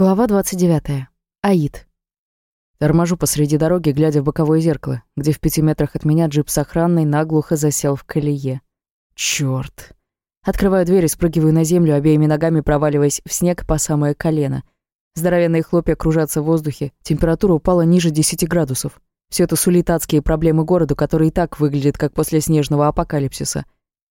Глава 29. Аид. Торможу посреди дороги, глядя в боковое зеркало, где в пяти метрах от меня джип с охранной наглухо засел в колее. Чёрт. Открываю дверь и спрыгиваю на землю, обеими ногами проваливаясь в снег по самое колено. Здоровенные хлопья кружатся в воздухе, температура упала ниже 10 градусов. Все это сулит адские проблемы городу, который и так выглядит, как после снежного апокалипсиса.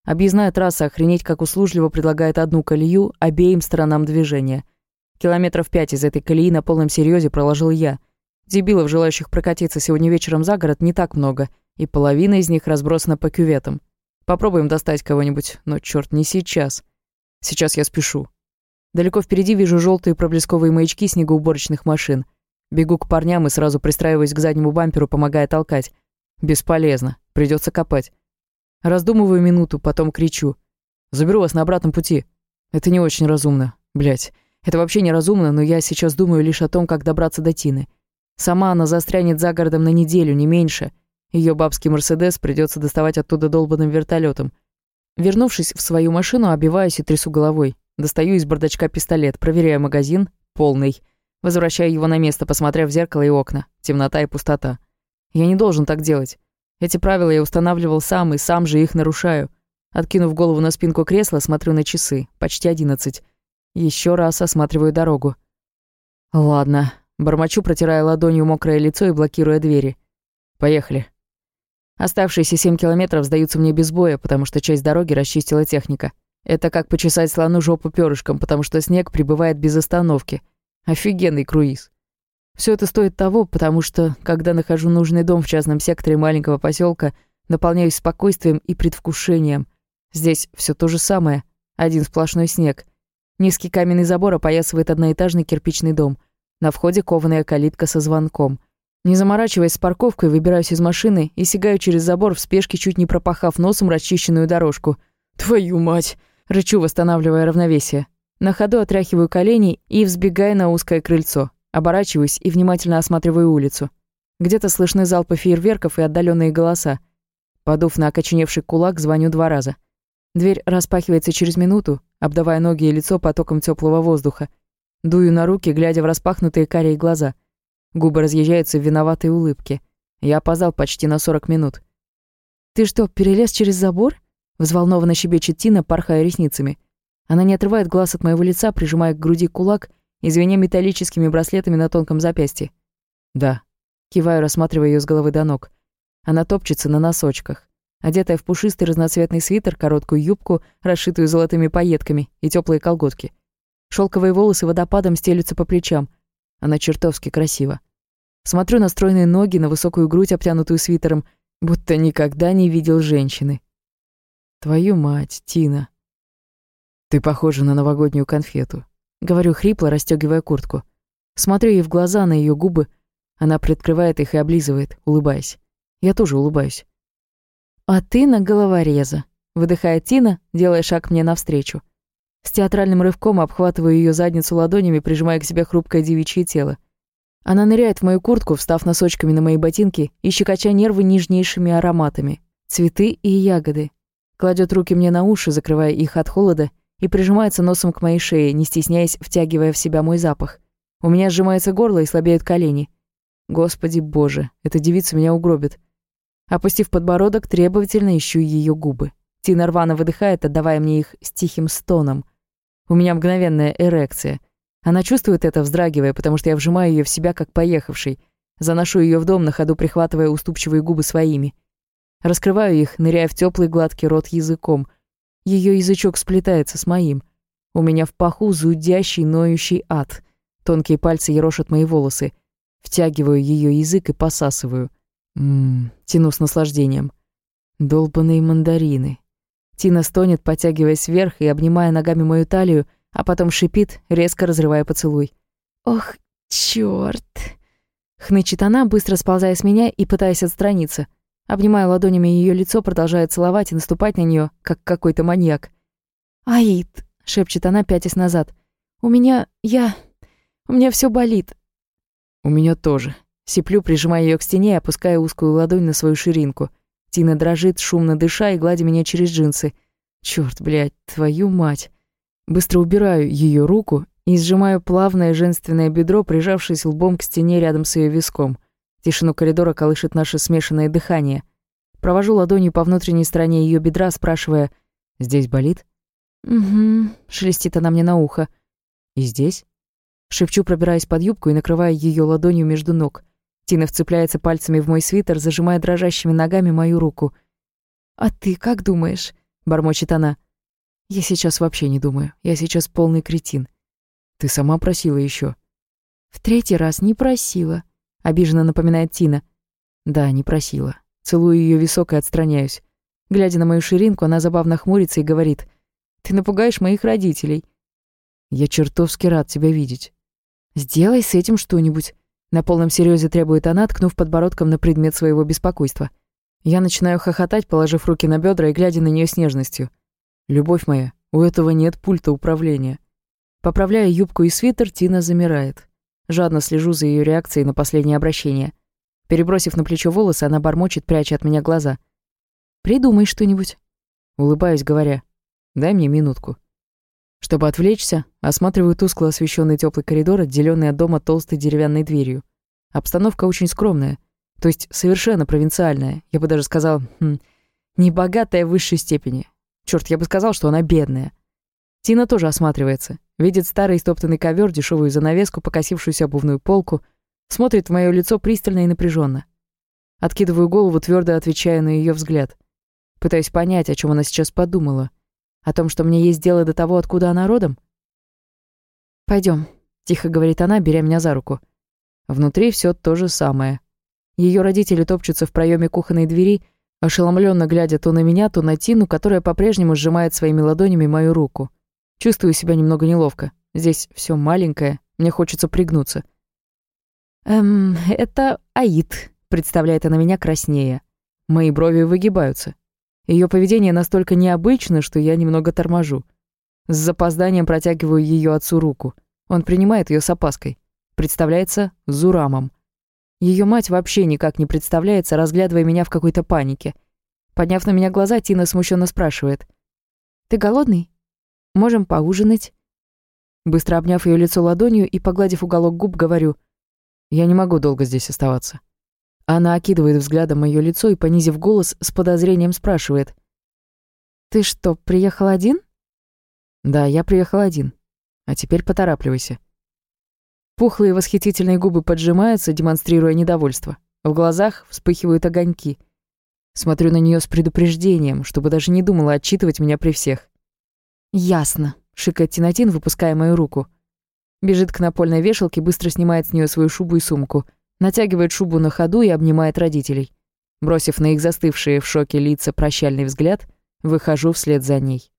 Объездная трасса охренеть как услужливо предлагает одну колею обеим сторонам движения — Километров пять из этой колеи на полном серьезе проложил я. Дебилов, желающих прокатиться сегодня вечером за город, не так много, и половина из них разбросана по кюветам. Попробуем достать кого-нибудь, но черт, не сейчас. Сейчас я спешу. Далеко впереди вижу желтые проблесковые маячки снегоуборочных машин. Бегу к парням и сразу пристраиваюсь к заднему бамперу, помогая толкать. Бесполезно. Придется копать. Раздумываю минуту, потом кричу. «Заберу вас на обратном пути». Это не очень разумно. Блять. Это вообще неразумно, но я сейчас думаю лишь о том, как добраться до Тины. Сама она застрянет за городом на неделю, не меньше. Ее бабский Мерседес придется доставать оттуда долбанным вертолетом. Вернувшись в свою машину, обиваюсь и трясу головой. Достаю из бардачка пистолет, проверяю магазин. Полный. Возвращаю его на место, посмотрев в зеркало и окна. Темнота и пустота. Я не должен так делать. Эти правила я устанавливал сам, и сам же их нарушаю. Откинув голову на спинку кресла, смотрю на часы. Почти одиннадцать. Еще раз осматриваю дорогу. Ладно. Бормочу, протирая ладонью мокрое лицо и блокируя двери. Поехали. Оставшиеся семь километров сдаются мне без боя, потому что часть дороги расчистила техника. Это как почесать слону жопу перышком, потому что снег прибывает без остановки. Офигенный круиз. Все это стоит того, потому что, когда нахожу нужный дом в частном секторе маленького поселка, наполняюсь спокойствием и предвкушением. Здесь все то же самое. Один сплошной снег. Низкий каменный забор опоясывает одноэтажный кирпичный дом. На входе кованая калитка со звонком. Не заморачиваясь с парковкой, выбираюсь из машины и сигаю через забор в спешке, чуть не пропахав носом расчищенную дорожку. «Твою мать!» — рычу, восстанавливая равновесие. На ходу отряхиваю колени и взбегаю на узкое крыльцо. Оборачиваюсь и внимательно осматриваю улицу. Где-то слышны залпы фейерверков и отдаленные голоса. Подув на окоченевший кулак, звоню два раза. Дверь распахивается через минуту, обдавая ноги и лицо потоком теплого воздуха. Дую на руки, глядя в распахнутые карие глаза. Губы разъезжаются в виноватой улыбке. Я опоздал почти на сорок минут. «Ты что, перелез через забор?» Взволнованно щебечет Тина, порхая ресницами. Она не отрывает глаз от моего лица, прижимая к груди кулак и металлическими браслетами на тонком запястье. «Да». Киваю, рассматривая ее с головы до ног. Она топчется на носочках одетая в пушистый разноцветный свитер, короткую юбку, расшитую золотыми пайетками, и теплые колготки. Шелковые волосы водопадом стелются по плечам. Она чертовски красива. Смотрю на стройные ноги, на высокую грудь, обтянутую свитером, будто никогда не видел женщины. Твою мать, Тина. Ты похожа на новогоднюю конфету. Говорю хрипло, расстегивая куртку. Смотрю ей в глаза, на ее губы. Она приоткрывает их и облизывает, улыбаясь. Я тоже улыбаюсь. «А ты на головореза», — выдыхает Тина, делая шаг мне навстречу. С театральным рывком обхватываю ее задницу ладонями, прижимая к себе хрупкое девичье тело. Она ныряет в мою куртку, встав носочками на мои ботинки и щекоча нервы нежнейшими ароматами. Цветы и ягоды. Кладет руки мне на уши, закрывая их от холода, и прижимается носом к моей шее, не стесняясь, втягивая в себя мой запах. У меня сжимается горло и слабеют колени. Господи боже, эта девица меня угробит. Опустив подбородок, требовательно ищу ее губы. Тина рвано выдыхает, отдавая мне их с тихим стоном. У меня мгновенная эрекция. Она чувствует это, вздрагивая, потому что я вжимаю ее в себя, как поехавший. Заношу ее в дом, на ходу прихватывая уступчивые губы своими. Раскрываю их, ныряя в теплый гладкий рот языком. Ее язычок сплетается с моим. У меня в паху зудящий, ноющий ад. Тонкие пальцы ерошат мои волосы. Втягиваю ее язык и посасываю. Ммм, тяну с наслаждением. Долбаные мандарины. Тина стонет, потягиваясь вверх и обнимая ногами мою талию, а потом шипит, резко разрывая поцелуй. «Ох, чёрт!» Хнычет она, быстро сползая с меня и пытаясь отстраниться. Обнимая ладонями ее лицо, продолжая целовать и наступать на нее, как какой-то маньяк. «Аид!» — шепчет она, пятясь назад. «У меня... я... у меня все болит». «У меня тоже», Сиплю, прижимая ее к стене и опуская узкую ладонь на свою ширинку. Тина дрожит, шумно дыша и гладя меня через джинсы. Черт, блядь, твою мать. Быстро убираю ее руку и сжимаю плавное женственное бедро, прижавшись лбом к стене рядом с ее виском. Тишину коридора колышет наше смешанное дыхание. Провожу ладонью по внутренней стороне ее бедра, спрашивая «Здесь болит?» «Угу», — шелестит она мне на ухо. «И здесь?» Шепчу, пробираясь под юбку и накрывая ее ладонью между ног. Тина вцепляется пальцами в мой свитер, зажимая дрожащими ногами мою руку. «А ты как думаешь?» — бормочет она. «Я сейчас вообще не думаю. Я сейчас полный кретин. Ты сама просила еще. «В третий раз не просила», — обиженно напоминает Тина. «Да, не просила. Целую ее висок и отстраняюсь. Глядя на мою ширинку, она забавно хмурится и говорит. «Ты напугаешь моих родителей». «Я чертовски рад тебя видеть». «Сделай с этим что-нибудь», — на полном серьезе требует она, ткнув подбородком на предмет своего беспокойства. Я начинаю хохотать, положив руки на бедра и глядя на нее с нежностью. «Любовь моя, у этого нет пульта управления». Поправляя юбку и свитер, Тина замирает. Жадно слежу за ее реакцией на последнее обращение. Перебросив на плечо волосы, она бормочет, пряча от меня глаза. «Придумай что-нибудь». Улыбаюсь, говоря. «Дай мне минутку». Чтобы отвлечься, осматриваю тускло освещенный теплый коридор, отделенный от дома толстой деревянной дверью. Обстановка очень скромная, то есть совершенно провинциальная, я бы даже сказал, хм, небогатая в высшей степени. Черт, я бы сказал, что она бедная. Тина тоже осматривается, видит старый стоптанный ковер, дешевую занавеску, покосившуюся обувную полку — Смотрит в мое лицо пристально и напряженно. Откидываю голову, твердо отвечая на ее взгляд. Пытаюсь понять, о чем она сейчас подумала. О том, что мне есть дело до того, откуда она родом? Пойдем, тихо говорит она, беря меня за руку. Внутри все то же самое. Ее родители топчутся в проеме кухонной двери, ошеломленно глядя то на меня, то на Тину, которая по-прежнему сжимает своими ладонями мою руку. Чувствую себя немного неловко. Здесь все маленькое, мне хочется пригнуться. «Эм, это Аид», — представляет она меня краснее. Мои брови выгибаются. Ее поведение настолько необычно, что я немного торможу. С запозданием протягиваю ее отцу руку. Он принимает ее с опаской. Представляется Зурамом. Ее мать вообще никак не представляется, разглядывая меня в какой-то панике. Подняв на меня глаза, Тина смущенно спрашивает. «Ты голодный? Можем поужинать?» Быстро обняв ее лицо ладонью и погладив уголок губ, говорю — я не могу долго здесь оставаться. Она окидывает взглядом моё лицо и, понизив голос, с подозрением спрашивает. «Ты что, приехал один?» «Да, я приехал один. А теперь поторапливайся». Пухлые восхитительные губы поджимаются, демонстрируя недовольство. В глазах вспыхивают огоньки. Смотрю на неё с предупреждением, чтобы даже не думала отчитывать меня при всех. «Ясно», — шикает Тинатин, выпуская мою руку. Бежит к напольной вешалке, быстро снимает с нее свою шубу и сумку. Натягивает шубу на ходу и обнимает родителей. Бросив на их застывшие в шоке лица прощальный взгляд, выхожу вслед за ней.